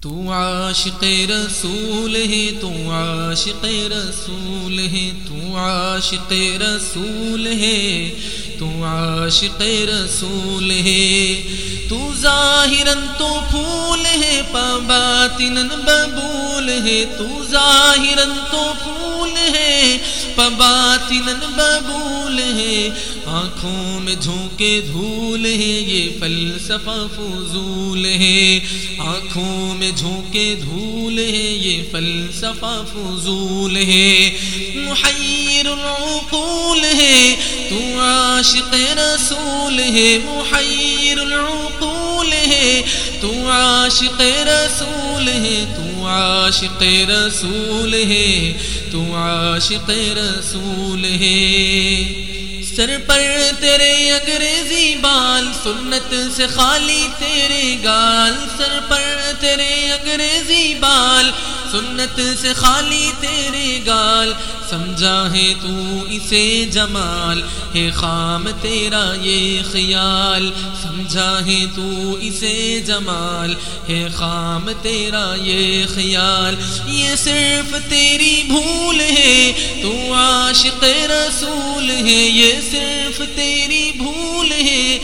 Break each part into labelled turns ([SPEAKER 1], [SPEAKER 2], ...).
[SPEAKER 1] تو عاشق رسول ہے، تو عاشق رسول ہے، تو عاشق رسول ہے، تو عاشق رسول ہے۔ تو ظاہراً تو پھول ہے پاباتن ببول ہے۔ تو ظاہراً تو پھول ہے پباطن ببول ہے آنکھوں میں جھونکے دھول ہے یہ فلسفہ فضول ہے آنکھوں میں جھونکے دھول ہے یہ فلسفہ فضول ہے محیر العقول ہے تو عاشق رسول ہے محیر العقول ہے تو عاشق رسول ہے تو عاشق رسول ہے تو عاشق رسول ہے۔ سر پر تیرے انگریزی بال، سنت سے خالی تیرے گال۔ سر پر تیرے انگریزی بال سنت سے خالی تیرے گال، سمجھا ہے تو اسے جمال، ہے خام تیرا یہ خیال، سمجھا ہے تو اسے جمال، ہے خام تیرا یہ خیال۔ یہ صرف تیری بھول ہے، تو عاشق رسول ہے، یہ صرف تیری بھول ہے۔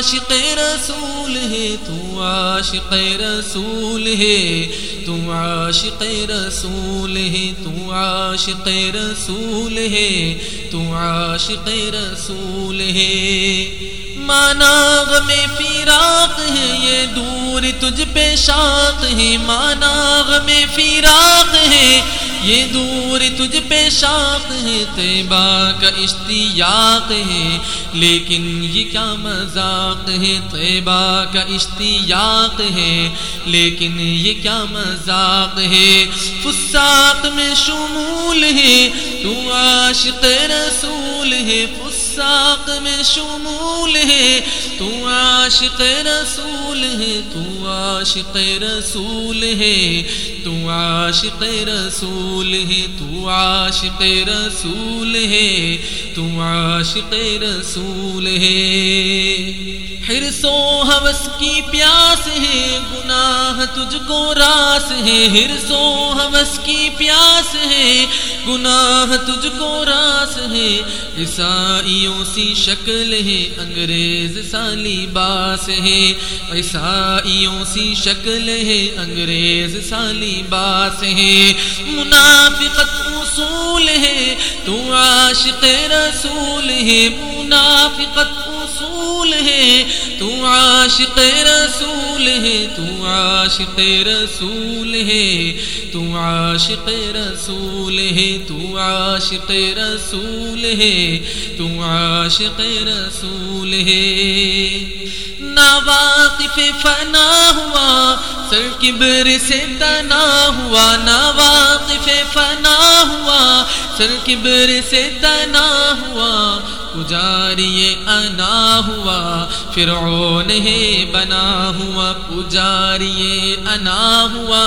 [SPEAKER 1] عاشق رسول ہے، تو عاشق رسول ہے، تو عاشق رسول ہے، تو عاشق رسول ہے، تو عاشق رسول ہے۔ مانا غم فراق ہے، یہ دور تجھ پہ شاق ہے۔ مانا غم فراق ہے یہ دور تجھ پہ شاق ہے تیبا کا اشتیاق ہے۔ لیکن یہ کیا مذاق ہے تیبا کا اشتیاق ہے۔ لیکن یہ کیا مذاق ہے، فساق میں شمول ہے۔ تو عاشق رسول ہے ساق میں شمول ہے، تو عاشق رسول ہے، تو عاشق رسول ہے، تو عاشق رسول ہے، تو عاشق رسول ہے، تو عاشق رسول ہے۔ ہرس و حوث کی پیاس ہے، گناہ تجھ کو راس ہے۔ ہرس و حوث کی پیاس ہے، گناہ تجھ کو راس ہے۔ عیسائیوں سی شکل ہے، انگریز سالی باس ہے۔ عیسائیوں سی شکل ہے، انگریز سالی باس ہے۔ منافقت اصول ہے، تو عاشق رسول ہے۔ منافقت اصول ہے، تو عاشق رسول ہے، تو عاشق رسول ہے، تو عاشق رسول ہے، تو عاشق رسول ہے، تو عاشق رسول ہے۔ نا واقف فنا ہوا، سر کبر سے تنا ہوا۔ نا واقف فنا ہوا، سر کبر سے تنا ہوا۔ پجاری انا ہوا، فرعون ہے بنا ہوا پجاری انا ہوا،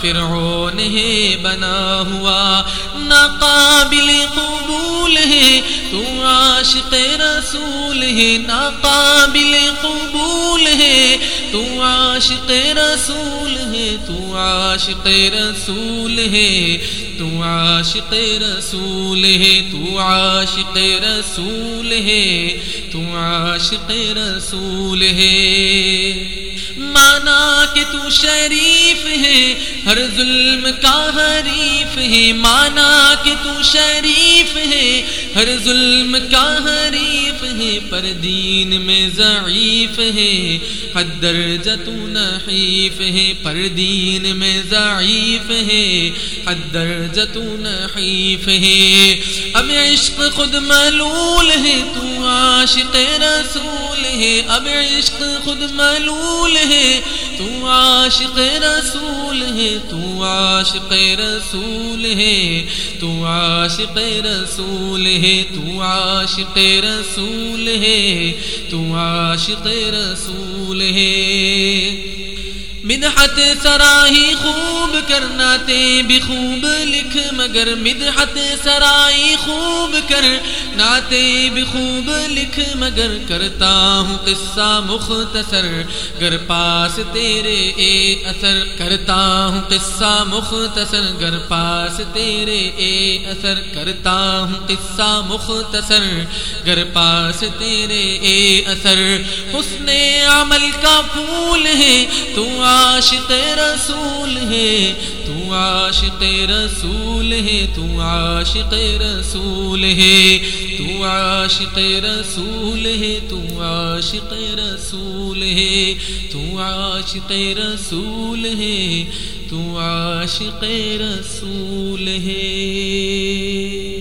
[SPEAKER 1] فرعون ہے بنا ہوا، ناقابل قبول ہے، تو عاشق رسول ہے، ناقابل قبول ہے تو عاشق رسول ہے، تو عاشق رسول ہے، تو عاشق رسول ہے، تو عاشق رسول ہے، تو عاشق رسول ہے۔ مانا کہ تو شریف ہے، ہر ظلم کا حریف ہے۔ مانا کہ تو شریف ہے، ہر ظلم کا حریف ہے۔ پر دین میں ضعیف ہے، حد درجہ تو نحیف ہے۔ پر دین میں ضعیف ہے، حد درجہ تو نحیف ہے۔ اب عشق خود ملول ہے، تو عاشق رسول ہے، اب عشق خود ملول ہے۔ تو عاشق رسول ہے، تو عاشق رسول ہے۔ تو عاشق رسول ہے، تو عاشق رسول ہے۔ تو عاشق رسول ہے۔ مدحت سرائی خوب کرنا تے بھی خوب لکھ مگر مدحت سرائی خوب کر ناتے بھی خوب لکھ مگر کرتا ہوں قصہ مختصر گر پاس تیرے اے اثر کرتا ہوں قصہ مختصر گر پاس تیرے اے اثر کرتا ہوں قصہ مختصر گر پاس تیرے اے اثر حسن عمل کا پھول ہے تو عاشق رسول ہے، تو عاشق رسول ہے، تو عاشق رسول ہے، تو عاشق رسول ہے، تو عاشق رسول ہے، تو عاشق رسول ہے، تو عاشق رسول ہے۔